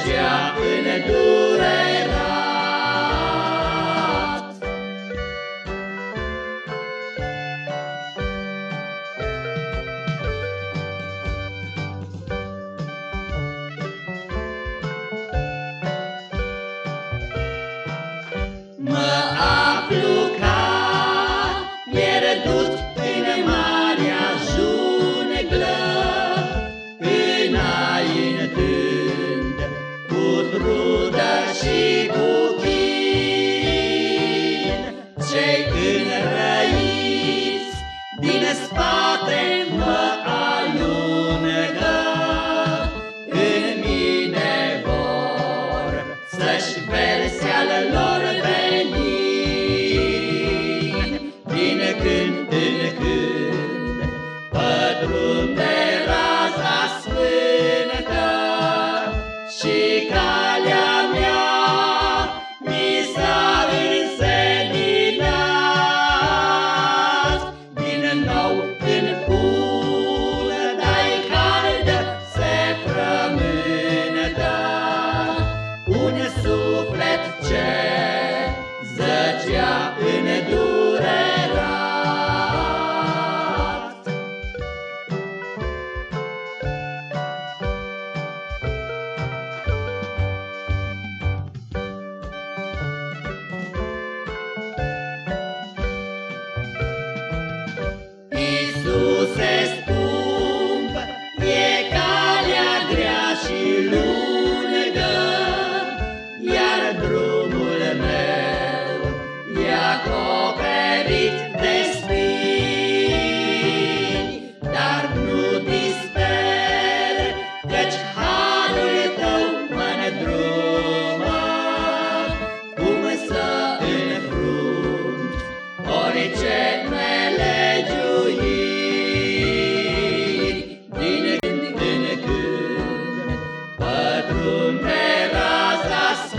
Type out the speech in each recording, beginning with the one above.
aceea îndurerat. Mă Africa.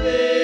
me.